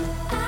I